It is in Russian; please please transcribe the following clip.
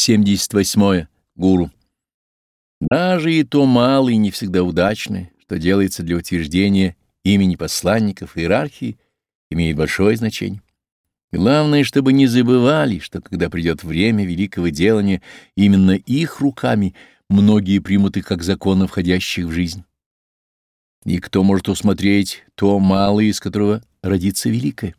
78. Гуру. Даже и то малое не всегда удачное, что делается для утверждения имени посланников иерархии, имеет большое значение. Главное, чтобы не забывали, что когда придет время великого делания, именно их руками многие примут их как законы, входящих в жизнь. И кто может усмотреть то малое, из которого родится великое?